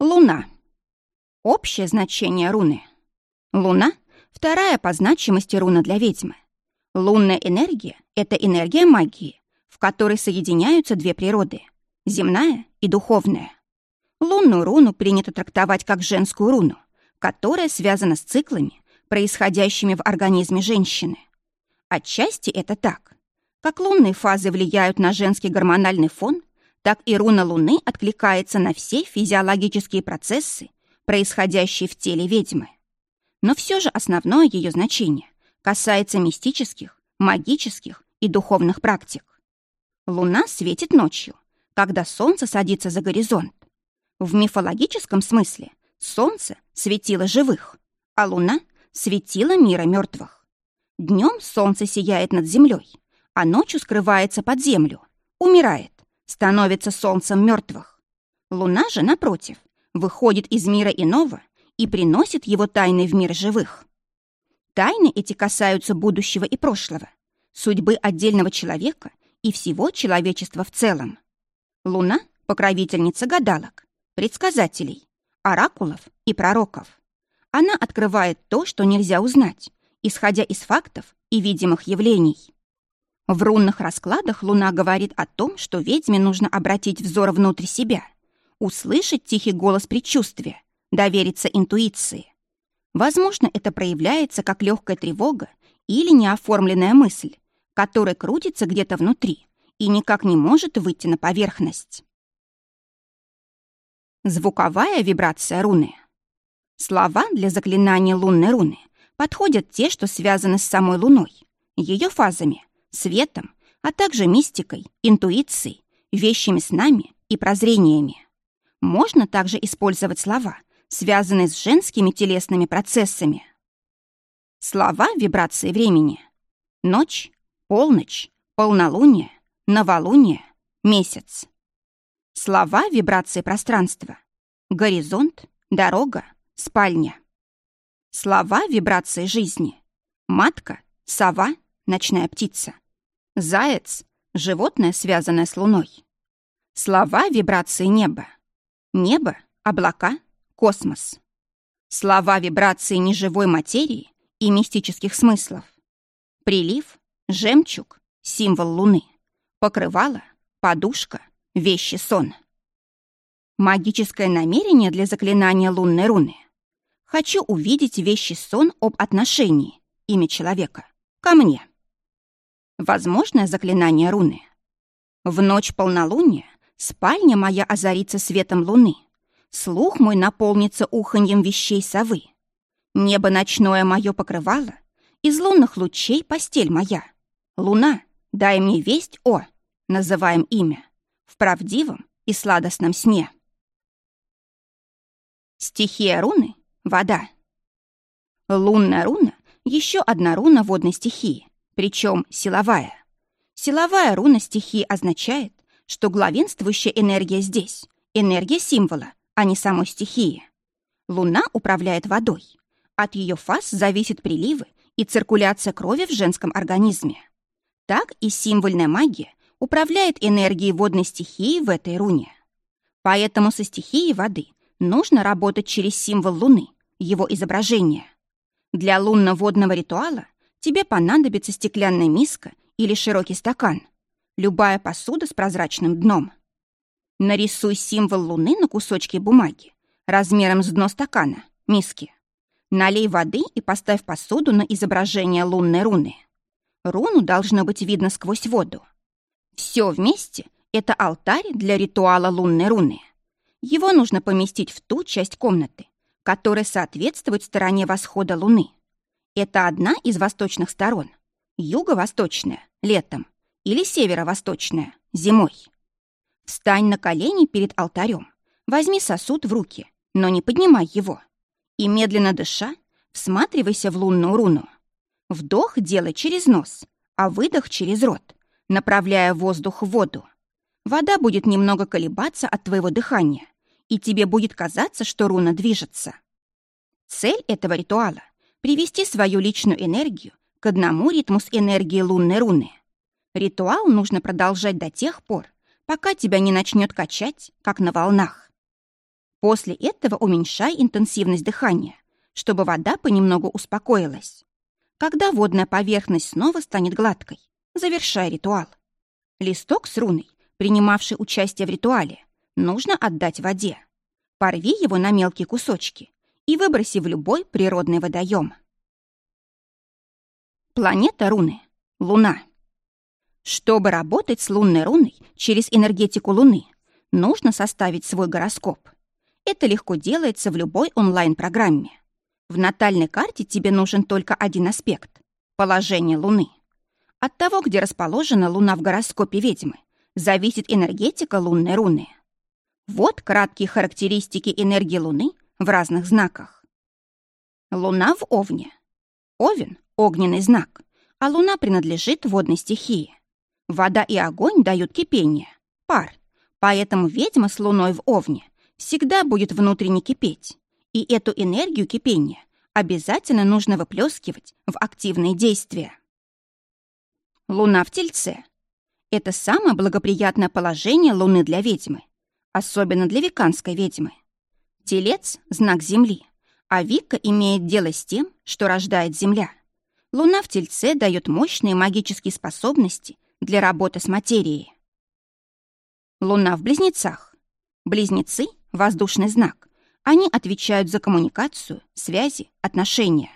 Луна. Общее значение руны. Луна — вторая по значимости руна для ведьмы. Лунная энергия — это энергия магии, в которой соединяются две природы — земная и духовная. Лунную руну принято трактовать как женскую руну, которая связана с циклами, происходящими в организме женщины. Отчасти это так. Как лунные фазы влияют на женский гормональный фон, так и руна Луны откликается на все физиологические процессы, происходящие в теле ведьмы. Но все же основное ее значение касается мистических, магических и духовных практик. Луна светит ночью, когда солнце садится за горизонт. В мифологическом смысле солнце светило живых, а луна светила мира мертвых. Днем солнце сияет над землей, а ночью скрывается под землю, умирает, становится солнцем мертвых. Луна же, напротив, выходит из мира иного и приносит его тайны в мир живых. Тайны эти касаются будущего и прошлого, судьбы отдельного человека и всего человечества в целом. Луна — покровительница гадалок, предсказателей, оракулов и пророков. Она открывает то, что нельзя узнать, исходя из фактов и видимых явлений. В рунных раскладах Луна говорит о том, что ведьме нужно обратить взор внутрь себя, услышать тихий голос предчувствия, довериться интуиции. Возможно, это проявляется как легкая тревога или неоформленная мысль, которая крутится где-то внутри и никак не может выйти на поверхность. Звуковая вибрация руны. Слова для заклинания лунной руны подходят те, что связаны с самой Луной, ее фазами, светом, а также мистикой, интуицией, вещими снами и прозрениями. Можно также использовать слова, связанные с женскими телесными процессами. Слова вибрации времени. Ночь, полночь, полнолуние, новолуние, месяц. Слова вибрации пространства. Горизонт, дорога, спальня. Слова вибрации жизни. Матка, сова, ночная птица. Заяц — животное, связанное с луной. Слова вибрации неба. Небо, облака, космос. Слова вибрации неживой материи и мистических смыслов. Прилив, жемчуг, символ луны. Покрывало, подушка, вещи сон. Магическое намерение для заклинания лунной руны. Хочу увидеть вещи сон об отношении, имя человека, ко мне. Возможное заклинание руны. В ночь полнолуния спальня моя озарится светом луны. Слух мой наполнится уханьем вещей совы. Небо ночное мое покрывало, из лунных лучей постель моя. Луна, дай мне весть о, называем имя, в правдивом и сладостном сне. Стихия руны — вода. Лунная руна — еще одна руна водной стихии причем силовая. Силовая руна стихии означает, что главенствующая энергия здесь — энергия символа, а не самой стихии. Луна управляет водой. От ее фаз зависят приливы и циркуляция крови в женском организме. Так и символьная магия управляет энергией водной стихии в этой руне. Поэтому со стихией воды нужно работать через символ Луны, его изображение. Для лунно-водного ритуала тебе понадобится стеклянная миска или широкий стакан, любая посуда с прозрачным дном. Нарисуй символ Луны на кусочке бумаги размером с дно стакана, миски. Налей воды и поставь посуду на изображение лунной руны. Руну должно быть видно сквозь воду. Все вместе — это алтарь для ритуала лунной руны. Его нужно поместить в ту часть комнаты, которая соответствует стороне восхода Луны. Это одна из восточных сторон. Юго-восточная — летом или северо-восточная — зимой. Встань на колени перед алтарем. Возьми сосуд в руки, но не поднимай его. И медленно дыша, всматривайся в лунную руну. Вдох делай через нос, а выдох через рот, направляя воздух в воду. Вода будет немного колебаться от твоего дыхания, и тебе будет казаться, что руна движется. Цель этого ритуала привести свою личную энергию к одному ритму с энергией лунной руны. Ритуал нужно продолжать до тех пор, пока тебя не начнет качать, как на волнах. После этого уменьшай интенсивность дыхания, чтобы вода понемногу успокоилась. Когда водная поверхность снова станет гладкой, завершай ритуал. Листок с руной, принимавший участие в ритуале, нужно отдать воде. Порви его на мелкие кусочки и выброси в любой природный водоем. Планета руны. Луна. Чтобы работать с лунной руной через энергетику Луны, нужно составить свой гороскоп. Это легко делается в любой онлайн-программе. В натальной карте тебе нужен только один аспект — положение Луны. От того, где расположена Луна в гороскопе ведьмы, зависит энергетика лунной руны. Вот краткие характеристики энергии Луны в разных знаках. Луна в Овне. Овен — огненный знак, а Луна принадлежит водной стихии. Вода и огонь дают кипение, пар, поэтому ведьма с Луной в Овне всегда будет внутренне кипеть, и эту энергию кипения обязательно нужно выплескивать в активные действия. Луна в Тельце. Это самое благоприятное положение Луны для ведьмы, особенно для веканской ведьмы. Телец — знак Земли, а Вика имеет дело с тем, что рождает Земля. Луна в Тельце дает мощные магические способности для работы с материей. Луна в Близнецах. Близнецы воздушный знак. Они отвечают за коммуникацию, связи, отношения.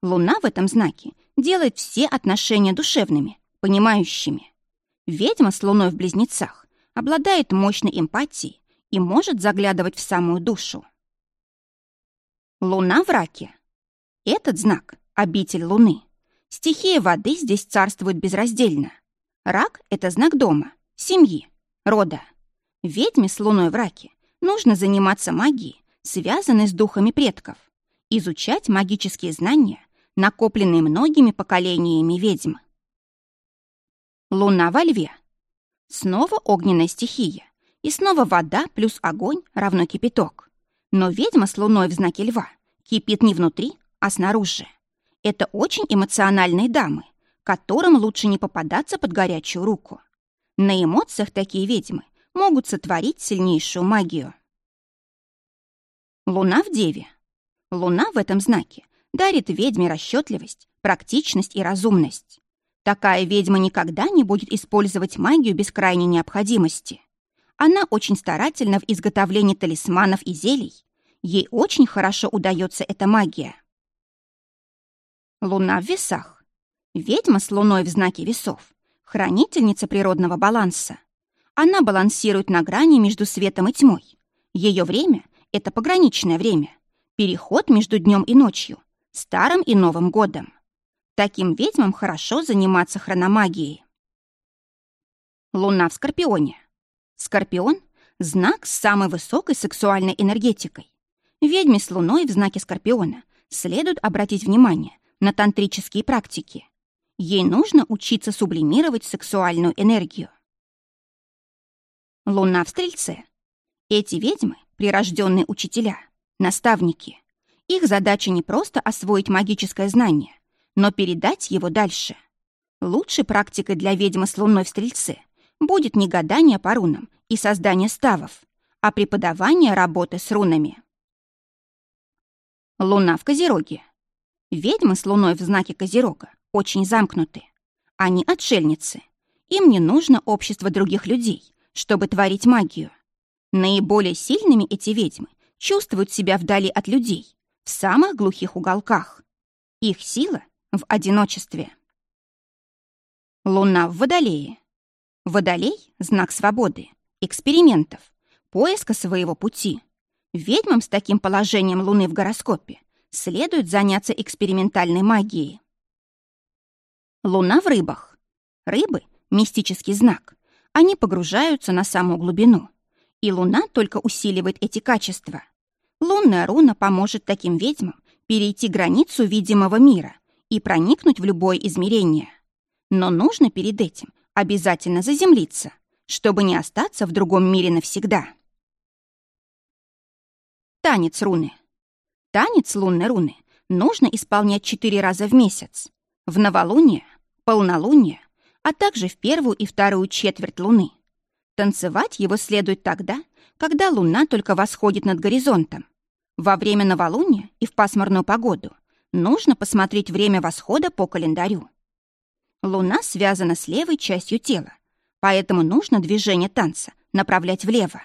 Луна в этом знаке делает все отношения душевными, понимающими. Ведьма с Луной в близнецах обладает мощной эмпатией и может заглядывать в самую душу. Луна в раке. Этот знак — обитель Луны. Стихия воды здесь царствует безраздельно. Рак — это знак дома, семьи, рода. Ведьме с Луной в раке нужно заниматься магией, связанной с духами предков, изучать магические знания, накопленные многими поколениями ведьм. Луна во льве. Снова огненная стихия. И снова вода плюс огонь равно кипяток. Но ведьма с луной в знаке льва кипит не внутри, а снаружи. Это очень эмоциональные дамы, которым лучше не попадаться под горячую руку. На эмоциях такие ведьмы могут сотворить сильнейшую магию. Луна в Деве. Луна в этом знаке дарит ведьме расчетливость, практичность и разумность. Такая ведьма никогда не будет использовать магию без крайней необходимости. Она очень старательна в изготовлении талисманов и зелий. Ей очень хорошо удается эта магия. Луна в весах. Ведьма с луной в знаке весов. Хранительница природного баланса. Она балансирует на грани между светом и тьмой. Ее время — это пограничное время. Переход между днем и ночью, старым и Новым годом. Таким ведьмам хорошо заниматься хрономагией. Луна в Скорпионе. Скорпион — знак с самой высокой сексуальной энергетикой. Ведьме с Луной в знаке Скорпиона следует обратить внимание на тантрические практики. Ей нужно учиться сублимировать сексуальную энергию. Луна в Стрельце. Эти ведьмы — прирожденные учителя, наставники. Их задача не просто освоить магическое знание, но передать его дальше. Лучшей практикой для ведьмы с луной в Стрельце будет не гадание по рунам и создание ставов, а преподавание работы с рунами. Луна в Козероге. Ведьмы с луной в знаке Козерога очень замкнуты. Они отшельницы. Им не нужно общество других людей, чтобы творить магию. Наиболее сильными эти ведьмы чувствуют себя вдали от людей, в самых глухих уголках. Их сила в одиночестве. Луна в Водолее. Водолей — знак свободы, экспериментов, поиска своего пути. Ведьмам с таким положением Луны в гороскопе следует заняться экспериментальной магией. Луна в рыбах. Рыбы — мистический знак, они погружаются на самую глубину. И Луна только усиливает эти качества. Лунная руна поможет таким ведьмам перейти границу видимого мира и проникнуть в любое измерение. Но нужно перед этим обязательно заземлиться, чтобы не остаться в другом мире навсегда. Танец руны. Танец лунной руны нужно исполнять четыре раза в месяц. В новолуние, полнолуние, а также в первую и вторую четверть луны. Танцевать его следует тогда, когда луна только восходит над горизонтом. Во время новолуния и в пасмурную погоду нужно посмотреть время восхода по календарю. Луна связана с левой частью тела, поэтому нужно движение танца направлять влево.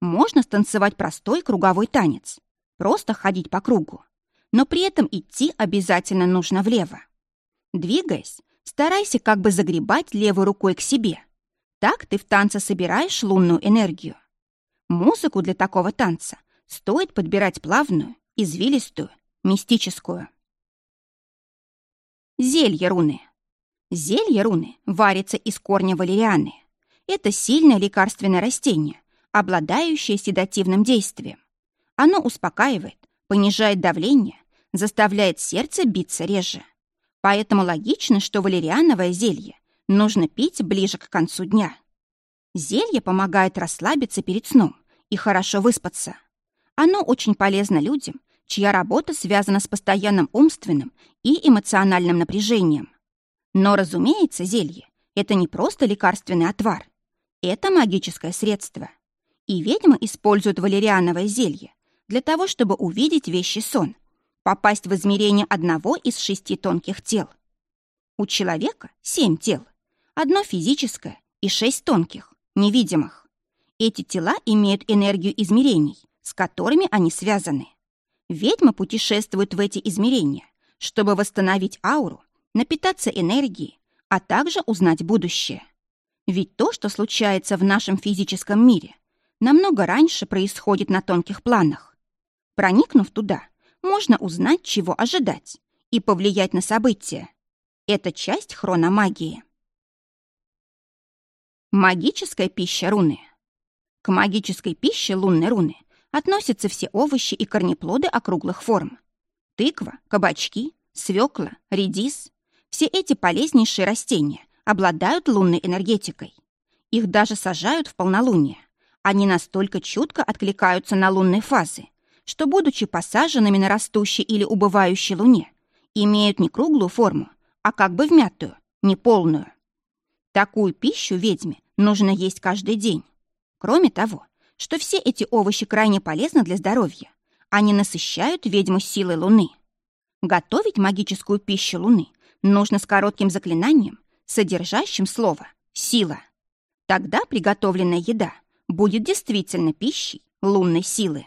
Можно станцевать простой круговой танец, просто ходить по кругу, но при этом идти обязательно нужно влево. Двигаясь, старайся как бы загребать левой рукой к себе. Так ты в танце собираешь лунную энергию. Музыку для такого танца стоит подбирать плавную, извилистую, мистическую. Зелье руны. Зелье руны варится из корня валерианы. Это сильное лекарственное растение, обладающее седативным действием. Оно успокаивает, понижает давление, заставляет сердце биться реже. Поэтому логично, что валериановое зелье нужно пить ближе к концу дня. Зелье помогает расслабиться перед сном и хорошо выспаться. Оно очень полезно людям, чья работа связана с постоянным умственным и эмоциональным напряжением. Но, разумеется, зелье — это не просто лекарственный отвар. Это магическое средство. И ведьмы используют валериановое зелье для того, чтобы увидеть вещи сон, попасть в измерение одного из шести тонких тел. У человека семь тел. Одно физическое и шесть тонких, невидимых. Эти тела имеют энергию измерений, с которыми они связаны. Ведьмы путешествуют в эти измерения, чтобы восстановить ауру, напитаться энергией, а также узнать будущее. Ведь то, что случается в нашем физическом мире, намного раньше происходит на тонких планах. Проникнув туда, можно узнать, чего ожидать, и повлиять на события. Это часть хрономагии. Магическая пища руны. К магической пище лунной руны относятся все овощи и корнеплоды округлых форм. Тыква, кабачки, свекла, редис. Все эти полезнейшие растения обладают лунной энергетикой. Их даже сажают в полнолуние. Они настолько чутко откликаются на лунные фазы, что, будучи посаженными на растущей или убывающей луне, имеют не круглую форму, а как бы вмятую, неполную. Такую пищу ведьме нужно есть каждый день. Кроме того, что все эти овощи крайне полезны для здоровья. Они насыщают ведьму силой Луны. Готовить магическую пищу Луны нужно с коротким заклинанием, содержащим слово «сила». Тогда приготовленная еда будет действительно пищей лунной силы.